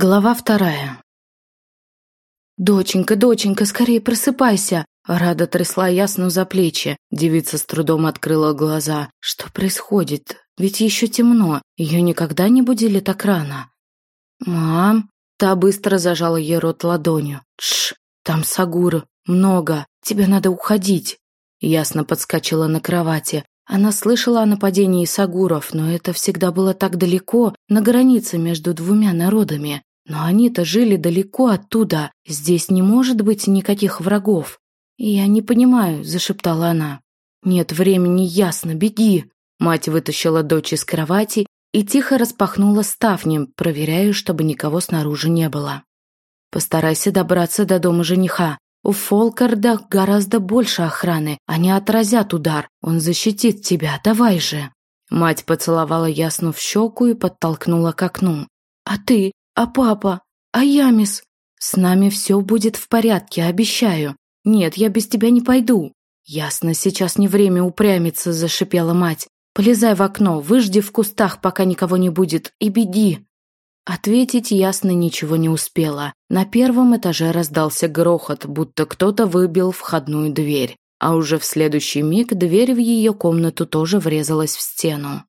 Глава вторая. «Доченька, доченька, скорее просыпайся!» Рада трясла Ясну за плечи. Девица с трудом открыла глаза. «Что происходит? Ведь еще темно. Ее никогда не будили так рано». «Мам!» Та быстро зажала ей рот ладонью. «Тш! Там Сагур. Много. Тебе надо уходить!» Ясно подскочила на кровати. Она слышала о нападении Сагуров, но это всегда было так далеко, на границе между двумя народами. Но они-то жили далеко оттуда, здесь не может быть никаких врагов. «Я не понимаю», – зашептала она. «Нет времени, ясно, беги». Мать вытащила дочь из кровати и тихо распахнула ставни, проверяя, чтобы никого снаружи не было. «Постарайся добраться до дома жениха. У Фолкарда гораздо больше охраны. Они отразят удар. Он защитит тебя. Давай же». Мать поцеловала Ясну в щеку и подтолкнула к окну. «А ты? А папа? А Ямис? С нами все будет в порядке, обещаю. Нет, я без тебя не пойду. Ясно, сейчас не время упрямиться, зашипела мать. Полезай в окно, выжди в кустах, пока никого не будет, и беги. Ответить ясно ничего не успела. На первом этаже раздался грохот, будто кто-то выбил входную дверь. А уже в следующий миг дверь в ее комнату тоже врезалась в стену.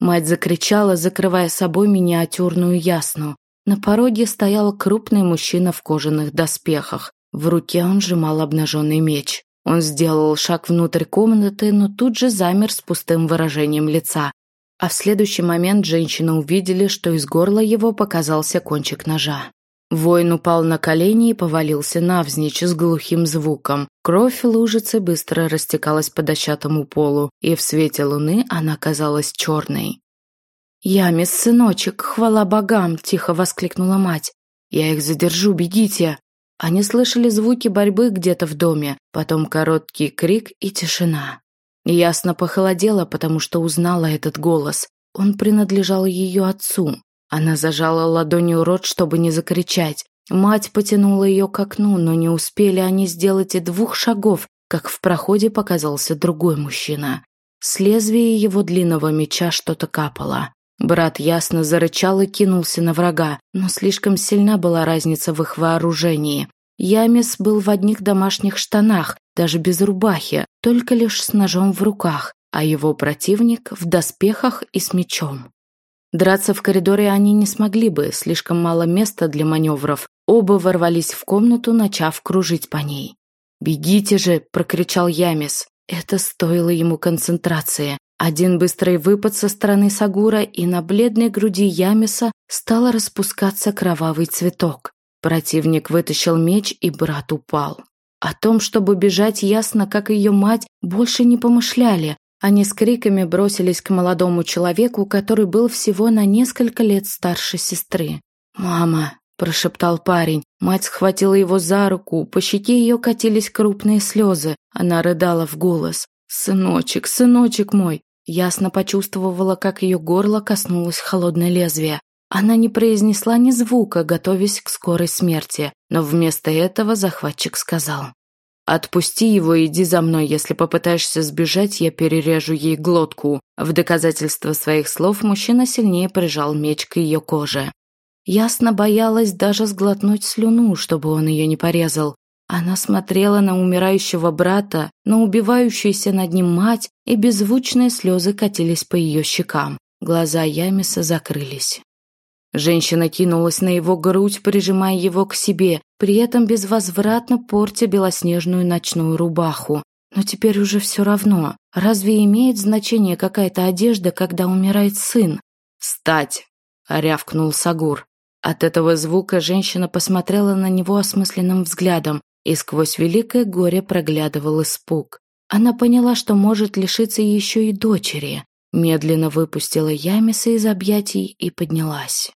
Мать закричала, закрывая собой миниатюрную ясну. На пороге стоял крупный мужчина в кожаных доспехах. В руке он сжимал обнаженный меч. Он сделал шаг внутрь комнаты, но тут же замер с пустым выражением лица. А в следующий момент женщины увидели, что из горла его показался кончик ножа. Воин упал на колени и повалился навзничь с глухим звуком. Кровь лужицы быстро растекалась по дощатому полу, и в свете луны она казалась черной. «Ямис, сыночек, хвала богам!» – тихо воскликнула мать. «Я их задержу, бегите!» Они слышали звуки борьбы где-то в доме, потом короткий крик и тишина. Ясно похолодела, потому что узнала этот голос. Он принадлежал ее отцу. Она зажала ладонью рот, чтобы не закричать. Мать потянула ее к окну, но не успели они сделать и двух шагов, как в проходе показался другой мужчина. С лезвия его длинного меча что-то капало. Брат ясно зарычал и кинулся на врага, но слишком сильна была разница в их вооружении. Ямис был в одних домашних штанах, даже без рубахи, только лишь с ножом в руках, а его противник в доспехах и с мечом. Драться в коридоре они не смогли бы, слишком мало места для маневров. Оба ворвались в комнату, начав кружить по ней. «Бегите же!» – прокричал Ямис. Это стоило ему концентрации. Один быстрый выпад со стороны Сагура, и на бледной груди Ямиса стал распускаться кровавый цветок. Противник вытащил меч, и брат упал. О том, чтобы бежать ясно, как ее мать, больше не помышляли. Они с криками бросились к молодому человеку, который был всего на несколько лет старше сестры. «Мама!» – прошептал парень. Мать схватила его за руку, по щеке ее катились крупные слезы. Она рыдала в голос. «Сыночек, сыночек мой!» Ясно почувствовала, как ее горло коснулось холодное лезвие. Она не произнесла ни звука, готовясь к скорой смерти, но вместо этого захватчик сказал. «Отпусти его и иди за мной. Если попытаешься сбежать, я перережу ей глотку». В доказательство своих слов мужчина сильнее прижал меч к ее коже. Ясно боялась даже сглотнуть слюну, чтобы он ее не порезал. Она смотрела на умирающего брата, на убивающуюся над ним мать, и беззвучные слезы катились по ее щекам. Глаза Ямиса закрылись. Женщина кинулась на его грудь, прижимая его к себе, при этом безвозвратно портя белоснежную ночную рубаху. Но теперь уже все равно. Разве имеет значение какая-то одежда, когда умирает сын? «Стать!» – рявкнул Сагур. От этого звука женщина посмотрела на него осмысленным взглядом, и сквозь великое горе проглядывал испуг. Она поняла, что может лишиться еще и дочери. Медленно выпустила Ямиса из объятий и поднялась.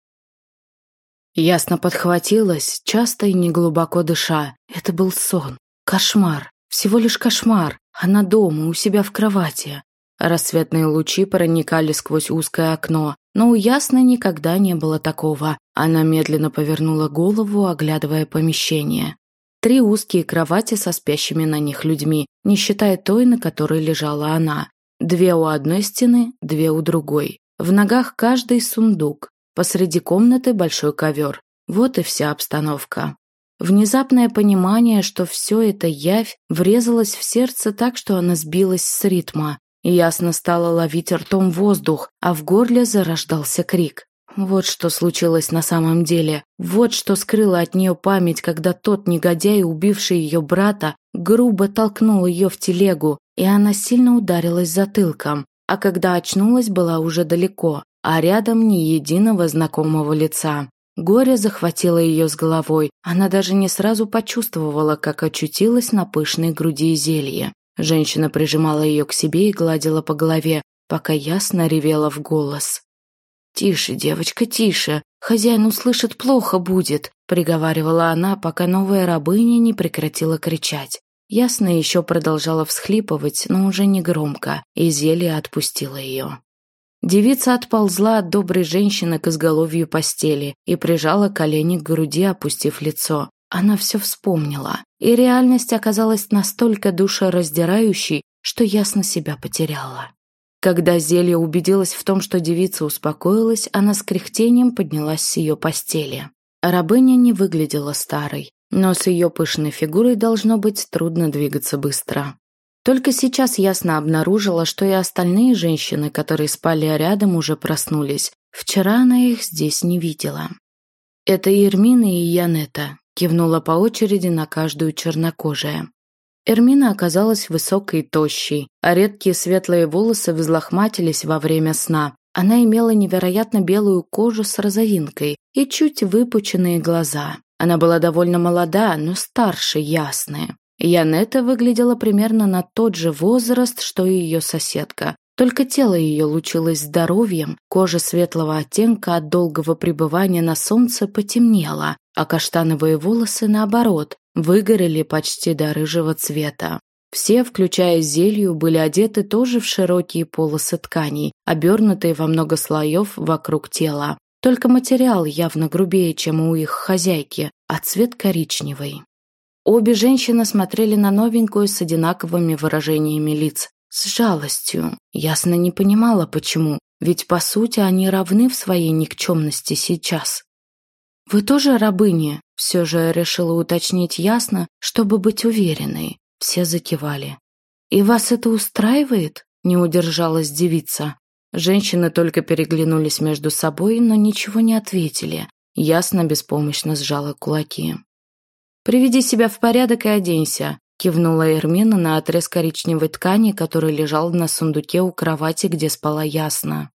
Ясно подхватилась, часто и неглубоко дыша. Это был сон. Кошмар. Всего лишь кошмар. Она дома, у себя в кровати. Рассветные лучи проникали сквозь узкое окно, но у Ясны никогда не было такого. Она медленно повернула голову, оглядывая помещение. Три узкие кровати со спящими на них людьми, не считая той, на которой лежала она. Две у одной стены, две у другой. В ногах каждый сундук. Посреди комнаты большой ковер. Вот и вся обстановка. Внезапное понимание, что все это явь, врезалось в сердце так, что она сбилась с ритма. Ясно стало ловить ртом воздух, а в горле зарождался крик. Вот что случилось на самом деле. Вот что скрыло от нее память, когда тот негодяй, убивший ее брата, грубо толкнул ее в телегу, и она сильно ударилась затылком. А когда очнулась, была уже далеко, а рядом ни единого знакомого лица. Горе захватило ее с головой. Она даже не сразу почувствовала, как очутилась на пышной груди зелья. Женщина прижимала ее к себе и гладила по голове, пока ясно ревела в голос. «Тише, девочка, тише. Хозяин услышит, плохо будет», — приговаривала она, пока новая рабыня не прекратила кричать. Ясно еще продолжала всхлипывать, но уже не громко, и зелье отпустило ее. Девица отползла от доброй женщины к изголовью постели и прижала колени к груди, опустив лицо. Она все вспомнила, и реальность оказалась настолько душераздирающей, что ясно себя потеряла. Когда зелье убедилась в том, что девица успокоилась, она с кряхтением поднялась с ее постели. Рабыня не выглядела старой, но с ее пышной фигурой должно быть трудно двигаться быстро. Только сейчас ясно обнаружила, что и остальные женщины, которые спали рядом, уже проснулись. Вчера она их здесь не видела. «Это Ермина и Янета», – кивнула по очереди на каждую чернокожая. Эрмина оказалась высокой и тощей, а редкие светлые волосы взлохматились во время сна. Она имела невероятно белую кожу с розовинкой и чуть выпученные глаза. Она была довольно молода, но старше ясная. Янета выглядела примерно на тот же возраст, что и ее соседка. Только тело ее лучилось здоровьем, кожа светлого оттенка от долгого пребывания на солнце потемнела, а каштановые волосы, наоборот, выгорели почти до рыжего цвета. Все, включая зелью, были одеты тоже в широкие полосы тканей, обернутые во много слоев вокруг тела. Только материал явно грубее, чем у их хозяйки, а цвет коричневый. Обе женщины смотрели на новенькую с одинаковыми выражениями лиц. С жалостью. Ясно не понимала, почему. Ведь, по сути, они равны в своей никчемности сейчас. «Вы тоже рабыни?» Все же решила уточнить ясно, чтобы быть уверенной. Все закивали. «И вас это устраивает?» Не удержалась девица. Женщины только переглянулись между собой, но ничего не ответили. Ясно беспомощно сжала кулаки. «Приведи себя в порядок и оденься», – кивнула Эрмина на отрез коричневой ткани, который лежал на сундуке у кровати, где спала ясно.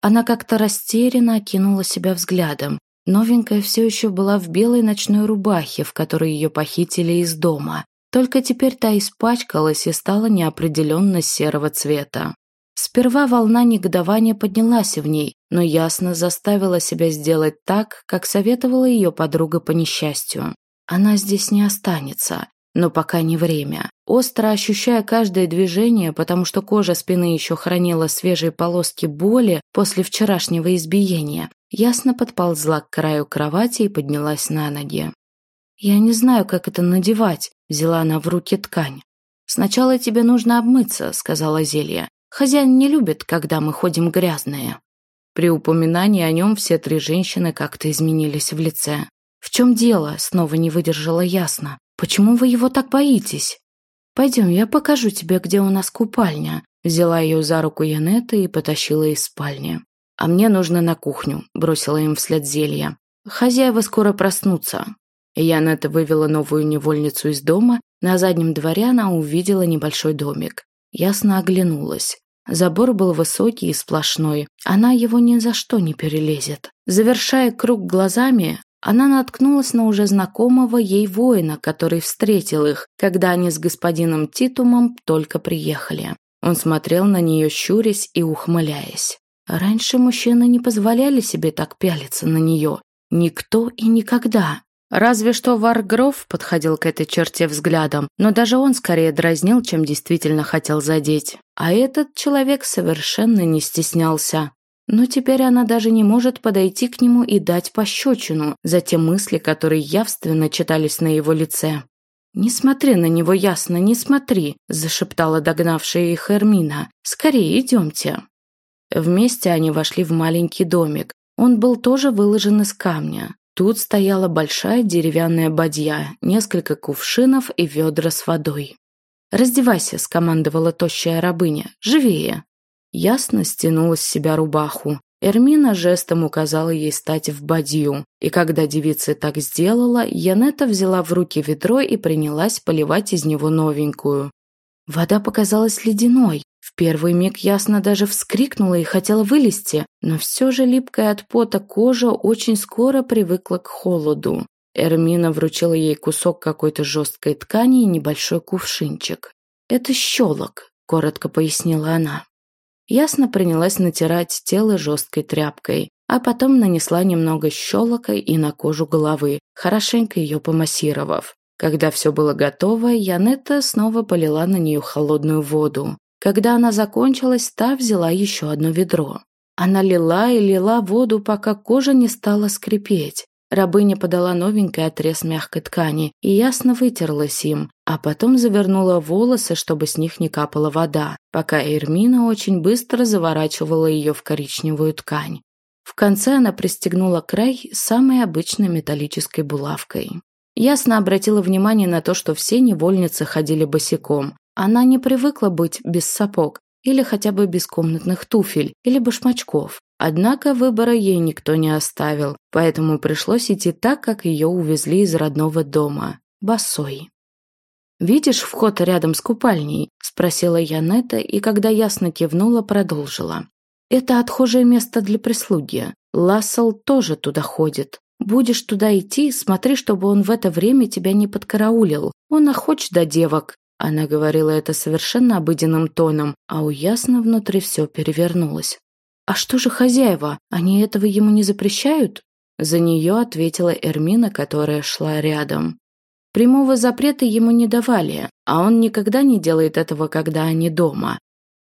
Она как-то растерянно окинула себя взглядом. Новенькая все еще была в белой ночной рубахе, в которой ее похитили из дома. Только теперь та испачкалась и стала неопределенно серого цвета. Сперва волна негодования поднялась в ней, но ясно заставила себя сделать так, как советовала ее подруга по несчастью. Она здесь не останется, но пока не время. Остро ощущая каждое движение, потому что кожа спины еще хранила свежие полоски боли после вчерашнего избиения, ясно подползла к краю кровати и поднялась на ноги. «Я не знаю, как это надевать», – взяла она в руки ткань. «Сначала тебе нужно обмыться», – сказала Зелья. «Хозяин не любит, когда мы ходим грязные». При упоминании о нем все три женщины как-то изменились в лице. «В чем дело?» – снова не выдержала ясно. «Почему вы его так боитесь?» «Пойдем, я покажу тебе, где у нас купальня». Взяла ее за руку Янета и потащила из спальни. «А мне нужно на кухню», – бросила им вслед зелья. «Хозяева скоро проснутся». Янета вывела новую невольницу из дома. На заднем дворе она увидела небольшой домик. Ясно оглянулась. Забор был высокий и сплошной. Она его ни за что не перелезет. Завершая круг глазами, она наткнулась на уже знакомого ей воина, который встретил их, когда они с господином Титумом только приехали. Он смотрел на нее, щурясь и ухмыляясь. Раньше мужчины не позволяли себе так пялиться на нее. Никто и никогда. Разве что Варгров подходил к этой черте взглядом, но даже он скорее дразнил, чем действительно хотел задеть. А этот человек совершенно не стеснялся. Но теперь она даже не может подойти к нему и дать пощечину за те мысли, которые явственно читались на его лице. «Не смотри на него ясно, не смотри», – зашептала догнавшая их Эрмина. «Скорее идемте». Вместе они вошли в маленький домик. Он был тоже выложен из камня. Тут стояла большая деревянная бадья, несколько кувшинов и ведра с водой. «Раздевайся», — скомандовала тощая рабыня. «Живее!» Ясно стянула с себя рубаху. Эрмина жестом указала ей стать в бадью, и когда девица так сделала, Янета взяла в руки ведро и принялась поливать из него новенькую. Вода показалась ледяной. В первый миг Ясно даже вскрикнула и хотела вылезти, но все же липкая от пота кожа очень скоро привыкла к холоду. Эрмина вручила ей кусок какой-то жесткой ткани и небольшой кувшинчик. «Это щелок», — коротко пояснила она. Ясно принялась натирать тело жесткой тряпкой, а потом нанесла немного щелока и на кожу головы, хорошенько ее помассировав. Когда все было готово, Янетта снова полила на нее холодную воду. Когда она закончилась, та взяла еще одно ведро. Она лила и лила воду, пока кожа не стала скрипеть. Рабыня подала новенький отрез мягкой ткани и ясно вытерлась им, а потом завернула волосы, чтобы с них не капала вода, пока Эрмина очень быстро заворачивала ее в коричневую ткань. В конце она пристегнула край самой обычной металлической булавкой. Ясно обратила внимание на то, что все невольницы ходили босиком. Она не привыкла быть без сапог или хотя бы без комнатных туфель или башмачков. Однако выбора ей никто не оставил, поэтому пришлось идти так, как ее увезли из родного дома, босой. «Видишь вход рядом с купальней?» – спросила я Нета, и когда ясно кивнула, продолжила. «Это отхожее место для прислуги. Лассел тоже туда ходит. Будешь туда идти, смотри, чтобы он в это время тебя не подкараулил. Он охоч до девок». Она говорила это совершенно обыденным тоном, а у Ясна внутри все перевернулось. «А что же хозяева? Они этого ему не запрещают?» За нее ответила Эрмина, которая шла рядом. Прямого запрета ему не давали, а он никогда не делает этого, когда они дома.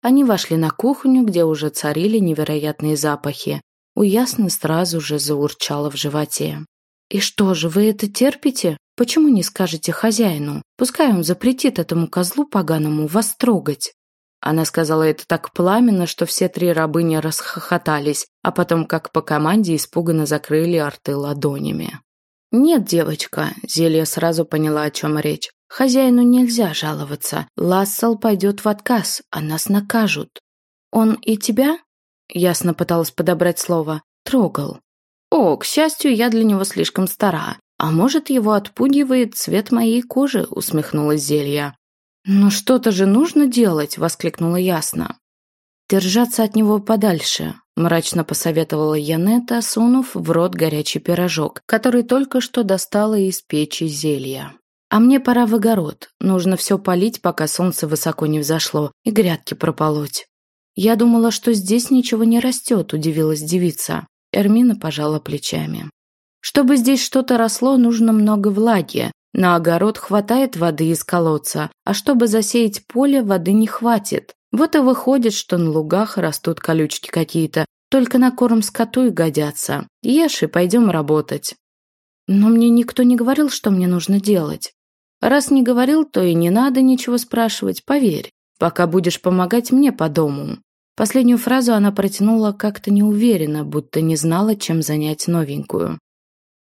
Они вошли на кухню, где уже царили невероятные запахи. У Ясны сразу же заурчало в животе. «И что же, вы это терпите? Почему не скажете хозяину? Пускай он запретит этому козлу поганому вас трогать». Она сказала это так пламенно, что все три рабыни расхохотались, а потом, как по команде, испуганно закрыли арты ладонями. «Нет, девочка», — Зелья сразу поняла, о чем речь. «Хозяину нельзя жаловаться. Лассел пойдет в отказ, а нас накажут». «Он и тебя?» — ясно пыталась подобрать слово. «Трогал». «О, к счастью, я для него слишком стара. А может, его отпугивает цвет моей кожи?» — усмехнулась Зелья. «Ну что-то же нужно делать!» – воскликнула ясно. «Держаться от него подальше», – мрачно посоветовала Янета, сунув в рот горячий пирожок, который только что достала из печи зелья. «А мне пора в огород. Нужно все полить, пока солнце высоко не взошло, и грядки прополоть». «Я думала, что здесь ничего не растет», – удивилась девица. Эрмина пожала плечами. «Чтобы здесь что-то росло, нужно много влаги, на огород хватает воды из колодца, а чтобы засеять поле, воды не хватит. Вот и выходит, что на лугах растут колючки какие-то, только на корм скоту и годятся. Ешь и пойдем работать. Но мне никто не говорил, что мне нужно делать. Раз не говорил, то и не надо ничего спрашивать, поверь. Пока будешь помогать мне по дому. Последнюю фразу она протянула как-то неуверенно, будто не знала, чем занять новенькую.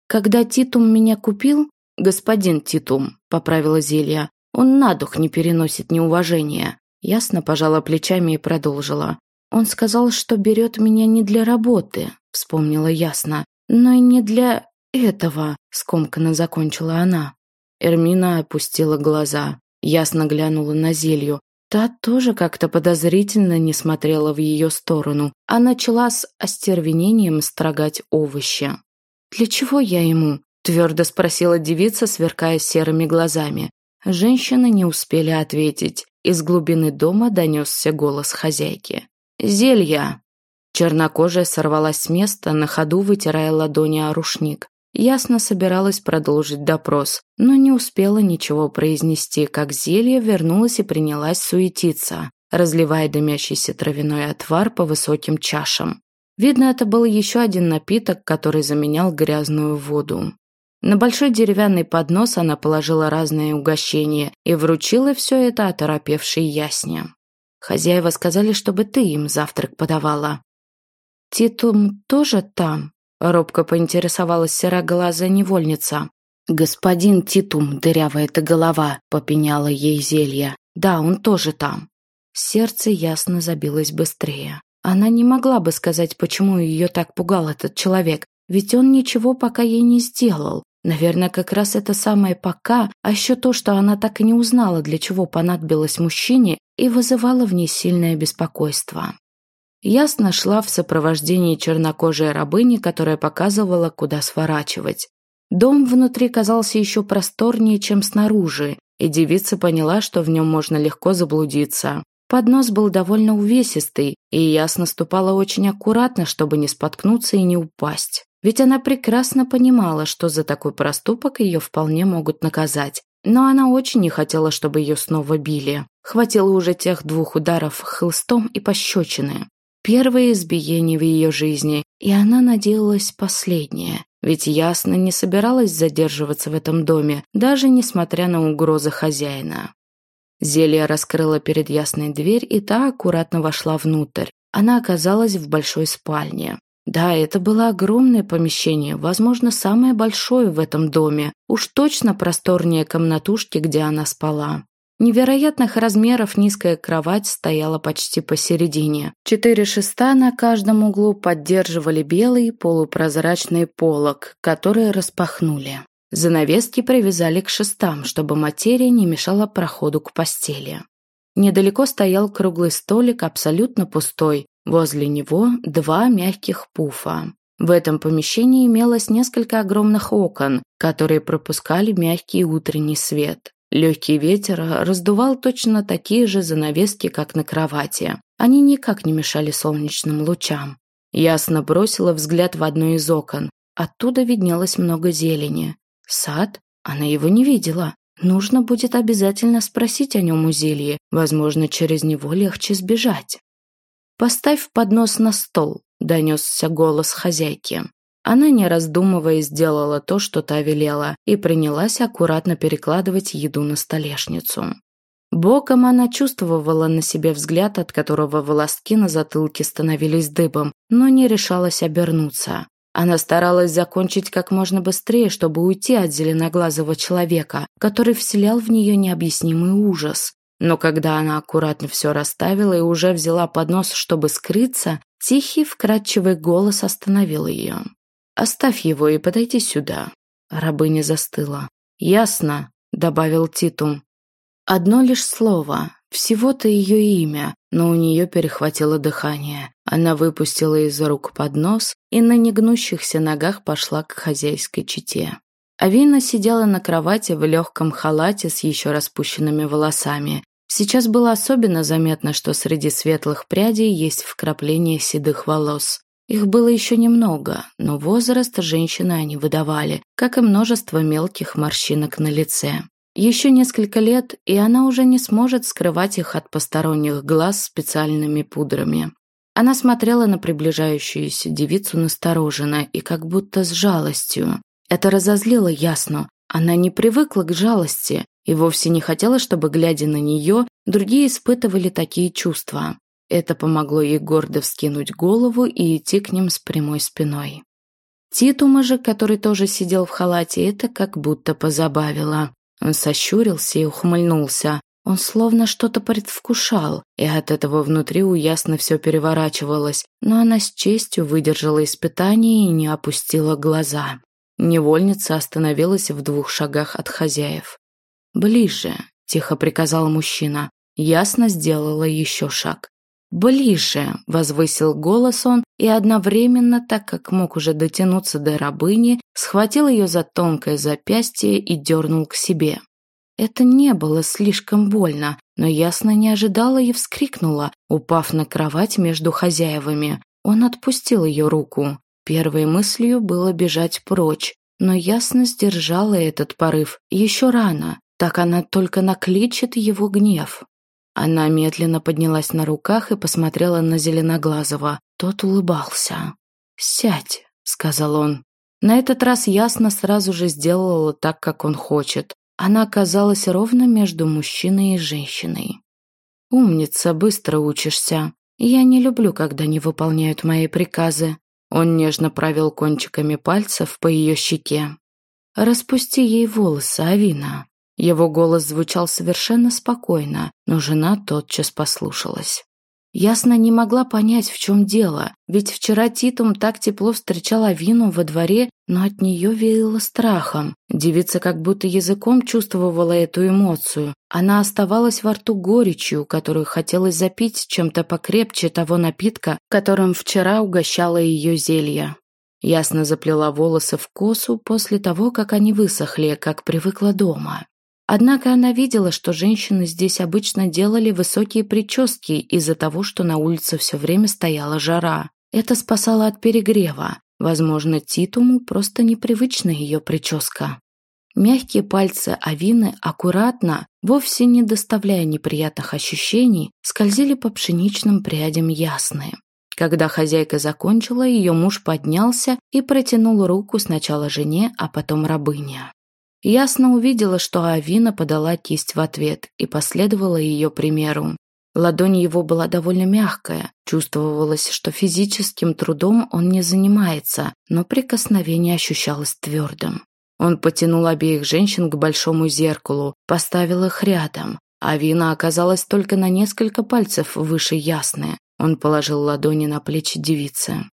Когда Титум меня купил, «Господин Титум», — поправила Зелья, — «он на дух не переносит неуважения». Ясно пожала плечами и продолжила. «Он сказал, что берет меня не для работы», — вспомнила ясно, «но и не для этого», — скомканно закончила она. Эрмина опустила глаза. Ясно глянула на Зелью. Та тоже как-то подозрительно не смотрела в ее сторону, а начала с остервенением строгать овощи. «Для чего я ему?» Твердо спросила девица, сверкая серыми глазами. Женщины не успели ответить. Из глубины дома донесся голос хозяйки. «Зелья!» Чернокожая сорвалась с места, на ходу вытирая ладони о рушник. Ясно собиралась продолжить допрос, но не успела ничего произнести, как зелье вернулась и принялась суетиться, разливая дымящийся травяной отвар по высоким чашам. Видно, это был еще один напиток, который заменял грязную воду. На большой деревянный поднос она положила разные угощения и вручила все это оторопевшей ясне. Хозяева сказали, чтобы ты им завтрак подавала. «Титум тоже там?» Робко поинтересовалась сероглазая невольница. «Господин Титум, дырявая ты голова», — попеняла ей зелье. «Да, он тоже там». Сердце ясно забилось быстрее. Она не могла бы сказать, почему ее так пугал этот человек, ведь он ничего пока ей не сделал. Наверное, как раз это самое «пока», а еще то, что она так и не узнала, для чего понадобилось мужчине, и вызывало в ней сильное беспокойство. Ясно шла в сопровождении чернокожей рабыни, которая показывала, куда сворачивать. Дом внутри казался еще просторнее, чем снаружи, и девица поняла, что в нем можно легко заблудиться. Поднос был довольно увесистый, и ясно ступала очень аккуратно, чтобы не споткнуться и не упасть. Ведь она прекрасно понимала, что за такой проступок ее вполне могут наказать. Но она очень не хотела, чтобы ее снова били. Хватило уже тех двух ударов хлыстом и пощечины. Первое избиение в ее жизни, и она надеялась последнее. Ведь ясно не собиралась задерживаться в этом доме, даже несмотря на угрозы хозяина. Зелье раскрыла перед ясной дверь, и та аккуратно вошла внутрь. Она оказалась в большой спальне. Да, это было огромное помещение, возможно, самое большое в этом доме. Уж точно просторнее комнатушки, где она спала. Невероятных размеров низкая кровать стояла почти посередине. Четыре шеста на каждом углу поддерживали белый полупрозрачный полог, который распахнули. Занавески привязали к шестам, чтобы материя не мешала проходу к постели. Недалеко стоял круглый столик, абсолютно пустой, Возле него два мягких пуфа. В этом помещении имелось несколько огромных окон, которые пропускали мягкий утренний свет. Легкий ветер раздувал точно такие же занавески, как на кровати. Они никак не мешали солнечным лучам. Ясно бросила взгляд в одно из окон. Оттуда виднелось много зелени. Сад? Она его не видела. Нужно будет обязательно спросить о нем у зелья. Возможно, через него легче сбежать. «Поставь поднос на стол», – донесся голос хозяйки. Она, не раздумывая, сделала то, что та велела, и принялась аккуратно перекладывать еду на столешницу. Боком она чувствовала на себе взгляд, от которого волоски на затылке становились дыбом, но не решалась обернуться. Она старалась закончить как можно быстрее, чтобы уйти от зеленоглазого человека, который вселял в нее необъяснимый ужас. Но когда она аккуратно все расставила и уже взяла поднос, чтобы скрыться, тихий, вкрадчивый голос остановил ее. «Оставь его и подойди сюда». Рабыня застыла. «Ясно», — добавил Титум. Одно лишь слово, всего-то ее имя, но у нее перехватило дыхание. Она выпустила из рук поднос и на негнущихся ногах пошла к хозяйской чете. Авина сидела на кровати в легком халате с еще распущенными волосами. Сейчас было особенно заметно, что среди светлых прядей есть вкрапления седых волос. Их было еще немного, но возраст женщины они выдавали, как и множество мелких морщинок на лице. Еще несколько лет, и она уже не сможет скрывать их от посторонних глаз специальными пудрами. Она смотрела на приближающуюся девицу настороженно и как будто с жалостью. Это разозлило Ясну. Она не привыкла к жалости и вовсе не хотела, чтобы, глядя на нее, другие испытывали такие чувства. Это помогло ей гордо вскинуть голову и идти к ним с прямой спиной. Титума же, который тоже сидел в халате, это как будто позабавило. Он сощурился и ухмыльнулся. Он словно что-то предвкушал, и от этого внутри у Ясно все переворачивалось, но она с честью выдержала испытание и не опустила глаза. Невольница остановилась в двух шагах от хозяев. «Ближе», – тихо приказал мужчина. Ясно сделала еще шаг. «Ближе!» – возвысил голос он, и одновременно, так как мог уже дотянуться до рабыни, схватил ее за тонкое запястье и дернул к себе. Это не было слишком больно, но ясно не ожидала и вскрикнула, упав на кровать между хозяевами. Он отпустил ее руку. Первой мыслью было бежать прочь, но ясно сдержала этот порыв. Еще рано, так она только накличет его гнев. Она медленно поднялась на руках и посмотрела на Зеленоглазого. Тот улыбался. «Сядь», — сказал он. На этот раз ясно сразу же сделала так, как он хочет. Она оказалась ровно между мужчиной и женщиной. «Умница, быстро учишься. Я не люблю, когда не выполняют мои приказы. Он нежно провел кончиками пальцев по ее щеке. «Распусти ей волосы, Авина». Его голос звучал совершенно спокойно, но жена тотчас послушалась. Ясно не могла понять, в чем дело, ведь вчера Титум так тепло встречал Авину во дворе, но от нее веяло страхом. Девица как будто языком чувствовала эту эмоцию. Она оставалась во рту горечью, которую хотелось запить чем-то покрепче того напитка, которым вчера угощала ее зелье. Ясно заплела волосы в косу после того, как они высохли, как привыкла дома. Однако она видела, что женщины здесь обычно делали высокие прически из-за того, что на улице все время стояла жара. Это спасало от перегрева. Возможно, Титуму просто непривычна ее прическа. Мягкие пальцы Авины аккуратно, вовсе не доставляя неприятных ощущений, скользили по пшеничным прядям ясные. Когда хозяйка закончила, ее муж поднялся и протянул руку сначала жене, а потом рабыне. Ясно увидела, что Авина подала кисть в ответ и последовала ее примеру. Ладонь его была довольно мягкая, чувствовалось, что физическим трудом он не занимается, но прикосновение ощущалось твердым. Он потянул обеих женщин к большому зеркалу, поставил их рядом. Авина оказалась только на несколько пальцев выше Ясны. Он положил ладони на плечи девицы.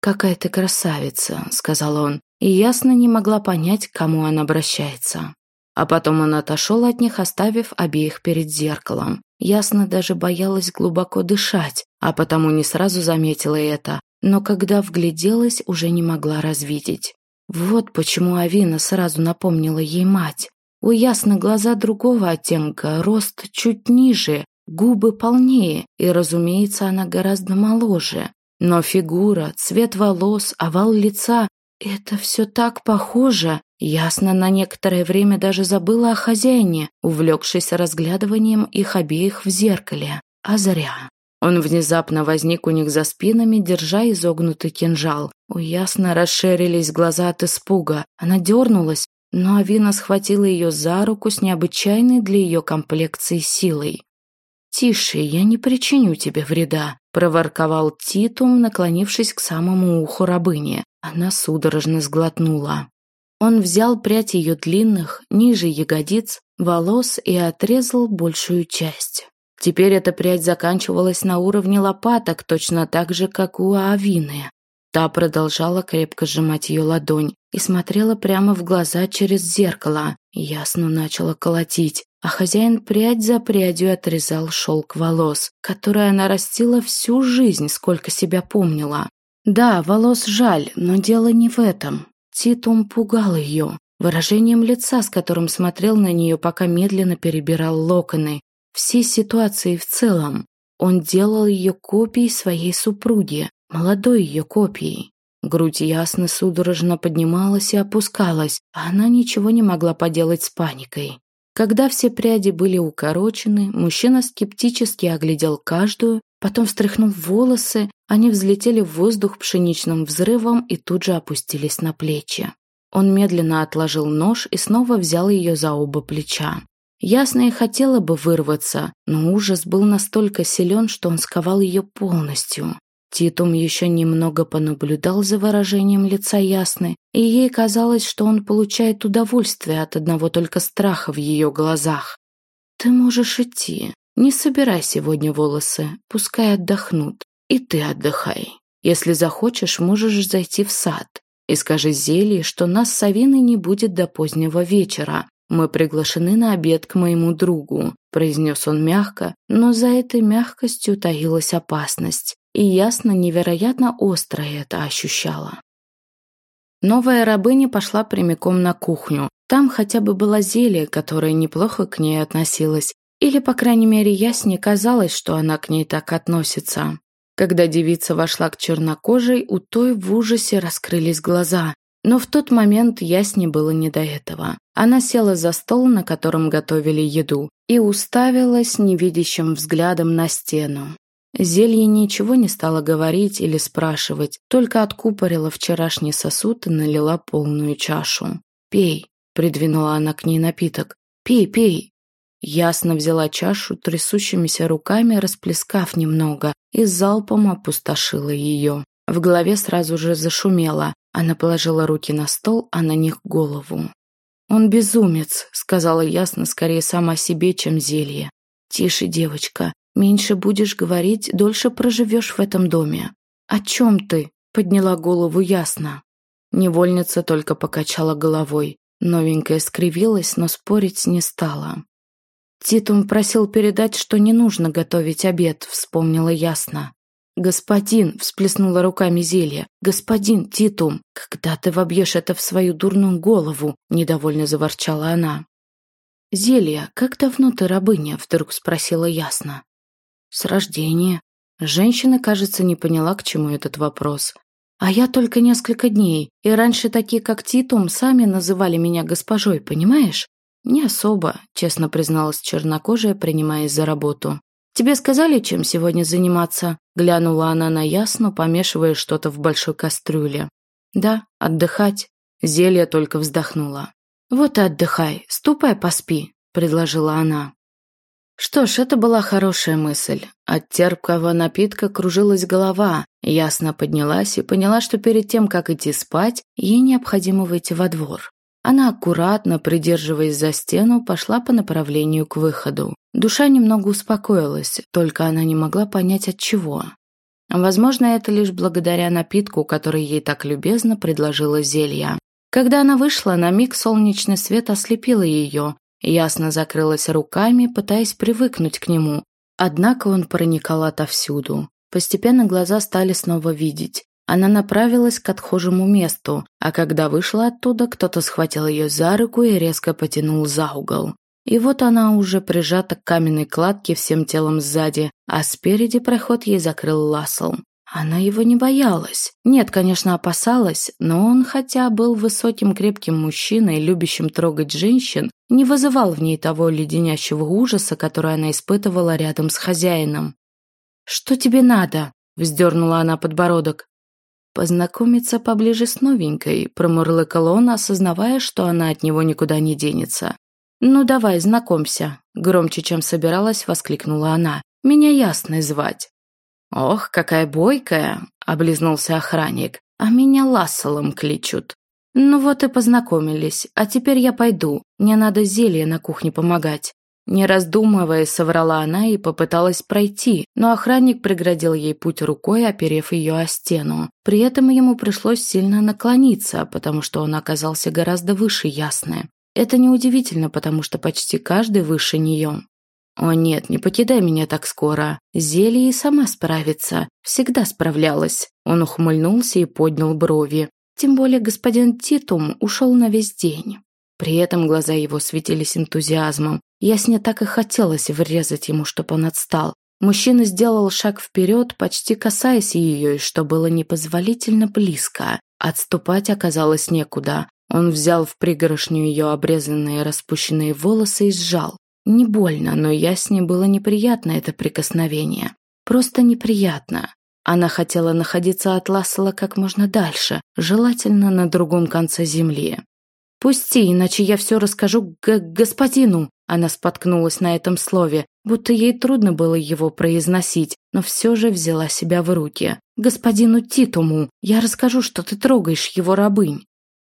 «Какая ты красавица», — сказал он, и ясно не могла понять, к кому он обращается. А потом он отошел от них, оставив обеих перед зеркалом. Ясно даже боялась глубоко дышать, а потому не сразу заметила это, но когда вгляделась, уже не могла развидеть. Вот почему Авина сразу напомнила ей мать. У Ясны глаза другого оттенка, рост чуть ниже, губы полнее, и, разумеется, она гораздо моложе. Но фигура, цвет волос, овал лица — это все так похоже. Ясно, на некоторое время даже забыла о хозяине, увлекшись разглядыванием их обеих в зеркале. А зря. Он внезапно возник у них за спинами, держа изогнутый кинжал. У Ясно расширились глаза от испуга. Она дернулась, но Авина схватила ее за руку с необычайной для ее комплекции силой. «Тише, я не причиню тебе вреда», – проворковал Титум, наклонившись к самому уху рабыни. Она судорожно сглотнула. Он взял прядь ее длинных, ниже ягодиц, волос и отрезал большую часть. Теперь эта прядь заканчивалась на уровне лопаток, точно так же, как у Авины. Та продолжала крепко сжимать ее ладонь и смотрела прямо в глаза через зеркало. Ясно начала колотить а хозяин прядь за прядью отрезал шелк волос, который она растила всю жизнь, сколько себя помнила. Да, волос жаль, но дело не в этом. Титум пугал ее, выражением лица, с которым смотрел на нее, пока медленно перебирал локоны, все ситуации в целом. Он делал ее копией своей супруги, молодой ее копией. Грудь ясно судорожно поднималась и опускалась, а она ничего не могла поделать с паникой. Когда все пряди были укорочены, мужчина скептически оглядел каждую, потом встряхнул волосы, они взлетели в воздух пшеничным взрывом и тут же опустились на плечи. Он медленно отложил нож и снова взял ее за оба плеча. Ясно и хотела бы вырваться, но ужас был настолько силен, что он сковал ее полностью. Титум еще немного понаблюдал за выражением лица Ясны, и ей казалось, что он получает удовольствие от одного только страха в ее глазах. «Ты можешь идти. Не собирай сегодня волосы, пускай отдохнут. И ты отдыхай. Если захочешь, можешь зайти в сад. И скажи Зелье, что нас с Авиной не будет до позднего вечера. Мы приглашены на обед к моему другу», – произнес он мягко, но за этой мягкостью таилась опасность и ясно невероятно остро это ощущала. Новая рабыня пошла прямиком на кухню. Там хотя бы было зелье, которое неплохо к ней относилось, или, по крайней мере, ясне казалось, что она к ней так относится. Когда девица вошла к чернокожей, у той в ужасе раскрылись глаза. Но в тот момент ясне было не до этого. Она села за стол, на котором готовили еду, и уставилась невидящим взглядом на стену. Зелье ничего не стало говорить или спрашивать, только откупорила вчерашний сосуд и налила полную чашу. «Пей», — придвинула она к ней напиток. «Пей, пей». Ясно взяла чашу, трясущимися руками расплескав немного, и залпом опустошила ее. В голове сразу же зашумело. Она положила руки на стол, а на них голову. «Он безумец», — сказала ясно, скорее сама себе, чем зелье. «Тише, девочка. Меньше будешь говорить, дольше проживешь в этом доме». «О чем ты?» — подняла голову ясно. Невольница только покачала головой. Новенькая скривилась, но спорить не стала. Титум просил передать, что не нужно готовить обед, вспомнила ясно. «Господин!» – всплеснула руками зелье. «Господин Титум, когда ты вобьешь это в свою дурную голову?» – недовольно заворчала она. «Зелья, как давно ты рабыня?» – вдруг спросила ясно. «С рождения». Женщина, кажется, не поняла, к чему этот вопрос. «А я только несколько дней, и раньше такие, как Титум, сами называли меня госпожой, понимаешь?» «Не особо», – честно призналась чернокожая, принимаясь за работу. «Тебе сказали, чем сегодня заниматься?» Глянула она на Ясну, помешивая что-то в большой кастрюле. «Да, отдыхать». Зелья только вздохнула. «Вот и отдыхай, ступай поспи», – предложила она. Что ж, это была хорошая мысль. От терпкого напитка кружилась голова. Ясно поднялась и поняла, что перед тем, как идти спать, ей необходимо выйти во двор. Она аккуратно, придерживаясь за стену, пошла по направлению к выходу. Душа немного успокоилась, только она не могла понять от чего. Возможно, это лишь благодаря напитку, который ей так любезно предложила зелья. Когда она вышла, на миг солнечный свет ослепил ее, ясно закрылась руками, пытаясь привыкнуть к нему. Однако он проникал отовсюду. Постепенно глаза стали снова видеть. Она направилась к отхожему месту, а когда вышла оттуда, кто-то схватил ее за руку и резко потянул за угол. И вот она уже прижата к каменной кладке всем телом сзади, а спереди проход ей закрыл Лассел. Она его не боялась. Нет, конечно, опасалась, но он, хотя был высоким крепким мужчиной, любящим трогать женщин, не вызывал в ней того леденящего ужаса, который она испытывала рядом с хозяином. «Что тебе надо?» – вздернула она подбородок. «Познакомиться поближе с новенькой», – промурлыкал он, осознавая, что она от него никуда не денется. «Ну давай, знакомься», – громче, чем собиралась, воскликнула она. «Меня ясно звать». «Ох, какая бойкая!» – облизнулся охранник. «А меня Ласселом кличут». «Ну вот и познакомились, а теперь я пойду. Мне надо зелье на кухне помогать». Не раздумывая, соврала она и попыталась пройти, но охранник преградил ей путь рукой, оперев ее о стену. При этом ему пришлось сильно наклониться, потому что он оказался гораздо выше Ясны. Это неудивительно, потому что почти каждый выше нее. «О нет, не покидай меня так скоро. Зелье и сама справится. Всегда справлялась». Он ухмыльнулся и поднял брови. Тем более господин Титум ушел на весь день. При этом глаза его светились энтузиазмом. Ясне так и хотелось врезать ему, чтобы он отстал. Мужчина сделал шаг вперед, почти касаясь ее, и что было непозволительно близко. Отступать оказалось некуда. Он взял в пригоршню ее обрезанные распущенные волосы и сжал. Не больно, но Ясне было неприятно это прикосновение. Просто неприятно. Она хотела находиться от Лассела как можно дальше, желательно на другом конце земли. «Пусти, иначе я все расскажу г господину!» Она споткнулась на этом слове, будто ей трудно было его произносить, но все же взяла себя в руки. «Господину Титуму! Я расскажу, что ты трогаешь его рабынь!»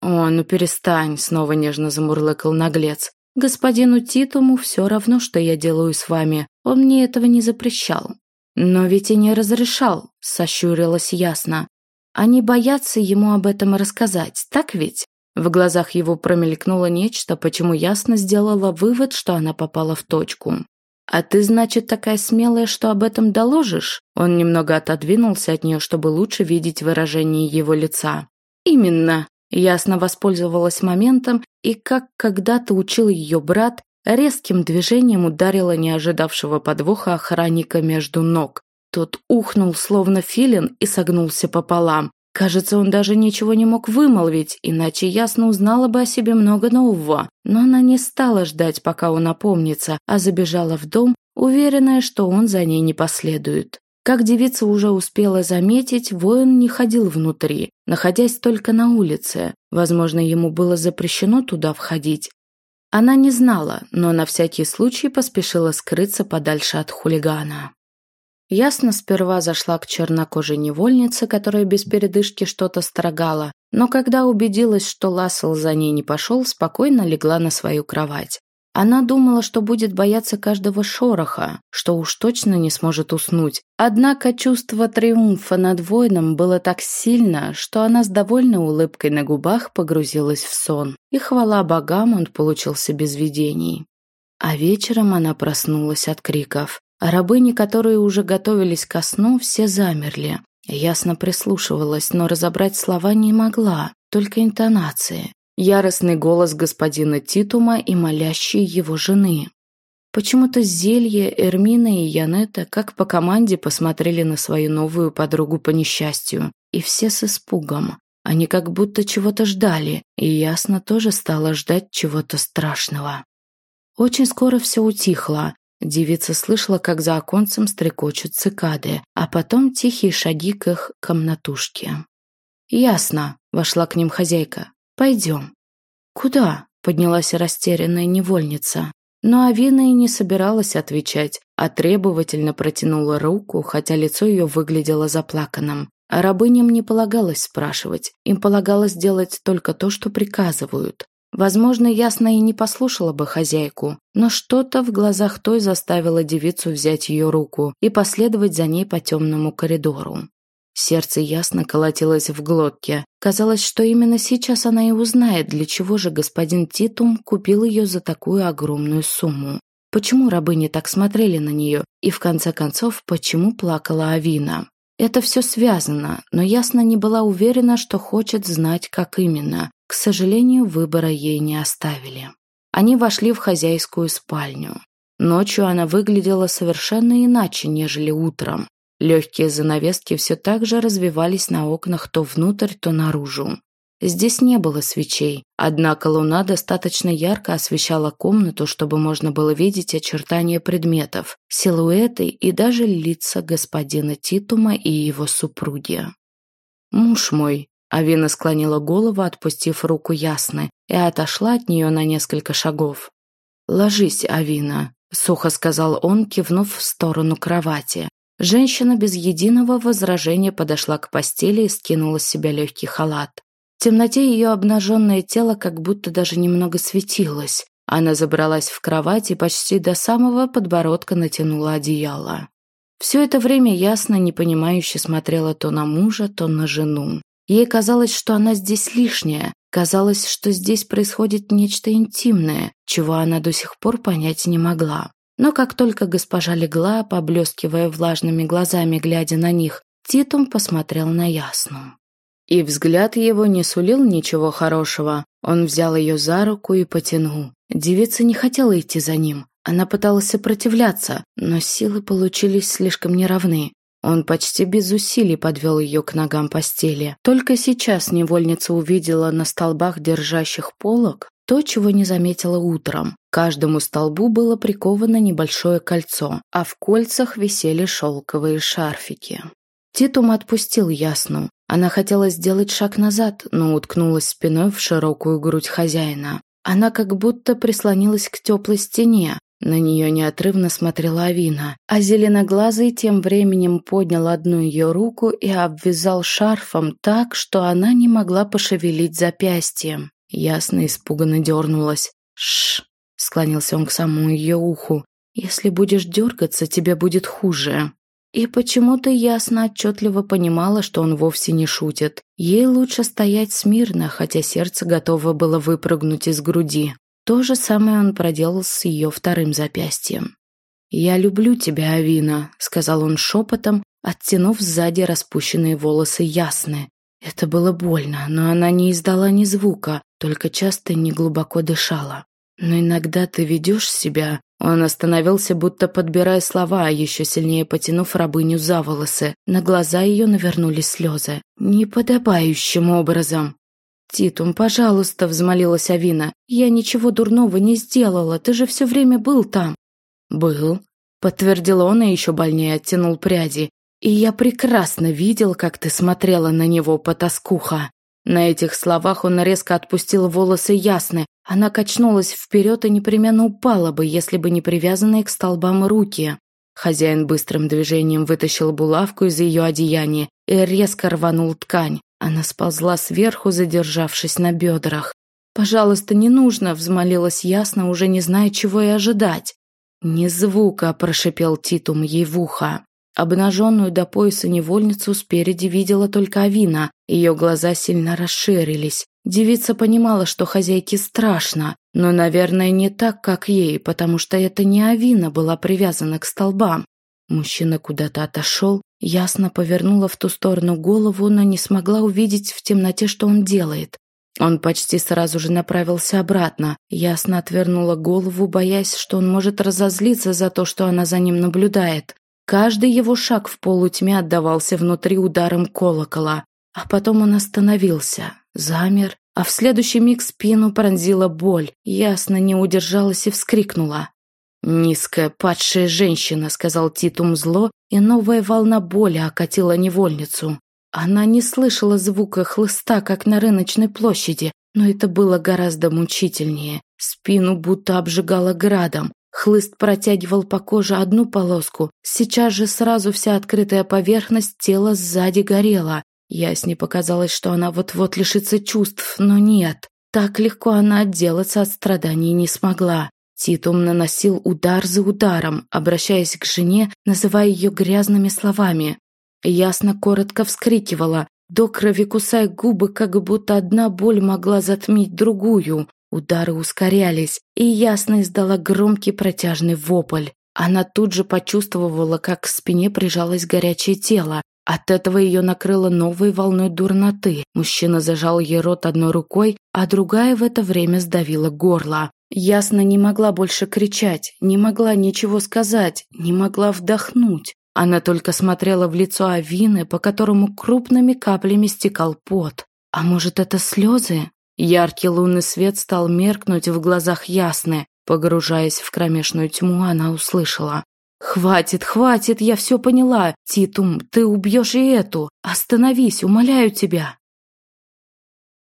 «О, ну перестань!» — снова нежно замурлыкал наглец. «Господину Титуму все равно, что я делаю с вами. Он мне этого не запрещал». «Но ведь и не разрешал», — сощурилась ясно. «Они боятся ему об этом рассказать, так ведь?» В глазах его промелькнуло нечто, почему ясно сделала вывод, что она попала в точку. «А ты, значит, такая смелая, что об этом доложишь?» Он немного отодвинулся от нее, чтобы лучше видеть выражение его лица. «Именно!» Ясно воспользовалась моментом и, как когда-то учил ее брат, резким движением ударила неожидавшего подвоха охранника между ног. Тот ухнул, словно филин, и согнулся пополам. Кажется, он даже ничего не мог вымолвить, иначе ясно узнала бы о себе много нового. Но она не стала ждать, пока он опомнится, а забежала в дом, уверенная, что он за ней не последует. Как девица уже успела заметить, воин не ходил внутри, находясь только на улице. Возможно, ему было запрещено туда входить. Она не знала, но на всякий случай поспешила скрыться подальше от хулигана. Ясно сперва зашла к чернокожей невольнице, которая без передышки что-то строгала, но когда убедилась, что Лассел за ней не пошел, спокойно легла на свою кровать. Она думала, что будет бояться каждого шороха, что уж точно не сможет уснуть. Однако чувство триумфа над воином было так сильно, что она с довольной улыбкой на губах погрузилась в сон. И хвала богам он получился без видений. А вечером она проснулась от криков. Рабыни, которые уже готовились ко сну, все замерли. Ясно прислушивалась, но разобрать слова не могла, только интонации. Яростный голос господина Титума и молящие его жены. Почему-то Зелье, Эрмина и Янета как по команде посмотрели на свою новую подругу по несчастью, и все с испугом. Они как будто чего-то ждали, и ясно тоже стало ждать чего-то страшного. Очень скоро все утихло, Девица слышала, как за оконцем стрекочут цикады, а потом тихие шаги к их комнатушке. «Ясно», — вошла к ним хозяйка. «Пойдем». «Куда?» — поднялась растерянная невольница. Но Авина и не собиралась отвечать, а требовательно протянула руку, хотя лицо ее выглядело заплаканным. А рабыням не полагалось спрашивать, им полагалось делать только то, что приказывают. Возможно, ясно и не послушала бы хозяйку, но что-то в глазах той заставило девицу взять ее руку и последовать за ней по темному коридору. Сердце ясно колотилось в глотке. Казалось, что именно сейчас она и узнает, для чего же господин Титум купил ее за такую огромную сумму. Почему рабыни так смотрели на нее, и в конце концов, почему плакала Авина. Это все связано, но ясно не была уверена, что хочет знать, как именно. К сожалению, выбора ей не оставили. Они вошли в хозяйскую спальню. Ночью она выглядела совершенно иначе, нежели утром. Легкие занавески все так же развивались на окнах то внутрь, то наружу. Здесь не было свечей, однако луна достаточно ярко освещала комнату, чтобы можно было видеть очертания предметов, силуэты и даже лица господина Титума и его супруги. «Муж мой», Авина склонила голову, отпустив руку Ясны, и отошла от нее на несколько шагов. «Ложись, Авина», — сухо сказал он, кивнув в сторону кровати. Женщина без единого возражения подошла к постели и скинула с себя легкий халат. В темноте ее обнаженное тело как будто даже немного светилось. Она забралась в кровать и почти до самого подбородка натянула одеяло. Все это время ясно, непонимающе смотрела то на мужа, то на жену. Ей казалось, что она здесь лишняя, казалось, что здесь происходит нечто интимное, чего она до сих пор понять не могла. Но как только госпожа легла, поблескивая влажными глазами, глядя на них, Титум посмотрел на Ясну. И взгляд его не сулил ничего хорошего. Он взял ее за руку и потянул. Девица не хотела идти за ним. Она пыталась сопротивляться, но силы получились слишком неравны. Он почти без усилий подвел ее к ногам постели. Только сейчас невольница увидела на столбах, держащих полок, то, чего не заметила утром. К каждому столбу было приковано небольшое кольцо, а в кольцах висели шелковые шарфики. Титум отпустил Ясну. Она хотела сделать шаг назад, но уткнулась спиной в широкую грудь хозяина. Она как будто прислонилась к теплой стене, на нее неотрывно смотрела Авина, а зеленоглазый тем временем поднял одну ее руку и обвязал шарфом так, что она не могла пошевелить запястьем. Ясно испуганно дернулась. «Шш!» — склонился он к самому ее уху. «Если будешь дергаться, тебе будет хуже». И почему-то ясно отчетливо понимала, что он вовсе не шутит. Ей лучше стоять смирно, хотя сердце готово было выпрыгнуть из груди. То же самое он проделал с ее вторым запястьем. «Я люблю тебя, Авина», — сказал он шепотом, оттянув сзади распущенные волосы ясны. Это было больно, но она не издала ни звука, только часто и неглубоко дышала. «Но иногда ты ведешь себя...» Он остановился, будто подбирая слова, еще сильнее потянув рабыню за волосы. На глаза ее навернулись слезы. «Неподобающим образом». «Титум, пожалуйста», — взмолилась Авина. «Я ничего дурного не сделала, ты же все время был там». «Был», — подтвердил он и еще больнее оттянул пряди. «И я прекрасно видел, как ты смотрела на него, потаскуха». На этих словах он резко отпустил волосы ясны. Она качнулась вперед и непременно упала бы, если бы не привязанные к столбам руки. Хозяин быстрым движением вытащил булавку из ее одеяния и резко рванул ткань. Она сползла сверху, задержавшись на бедрах. «Пожалуйста, не нужно!» – взмолилась ясно, уже не зная, чего и ожидать. «Ни звука!» – прошипел Титум ей в ухо. Обнаженную до пояса невольницу спереди видела только Авина. Ее глаза сильно расширились. Девица понимала, что хозяйке страшно, но, наверное, не так, как ей, потому что это не Авина была привязана к столбам. Мужчина куда-то отошел, ясно повернула в ту сторону голову, но не смогла увидеть в темноте, что он делает. Он почти сразу же направился обратно, ясно отвернула голову, боясь, что он может разозлиться за то, что она за ним наблюдает. Каждый его шаг в полутьме отдавался внутри ударом колокола. А потом он остановился, замер, а в следующий миг спину пронзила боль. Ясно не удержалась и вскрикнула. «Низкая падшая женщина», — сказал Титум зло, и новая волна боли окатила невольницу. Она не слышала звука хлыста, как на рыночной площади, но это было гораздо мучительнее. Спину будто обжигало градом. Хлыст протягивал по коже одну полоску, сейчас же сразу вся открытая поверхность тела сзади горела. Ясне показалось, что она вот-вот лишится чувств, но нет. Так легко она отделаться от страданий не смогла. Титум наносил удар за ударом, обращаясь к жене, называя ее грязными словами. Ясно коротко вскрикивала, до крови кусая губы, как будто одна боль могла затмить другую. Удары ускорялись, и ясно издала громкий протяжный вопль. Она тут же почувствовала, как к спине прижалось горячее тело. От этого ее накрыло новой волной дурноты. Мужчина зажал ей рот одной рукой, а другая в это время сдавила горло. Ясно не могла больше кричать, не могла ничего сказать, не могла вдохнуть. Она только смотрела в лицо Авины, по которому крупными каплями стекал пот. А может, это слезы? Яркий лунный свет стал меркнуть в глазах ясны. Погружаясь в кромешную тьму, она услышала. «Хватит, хватит, я все поняла. Титум, ты убьешь и эту. Остановись, умоляю тебя».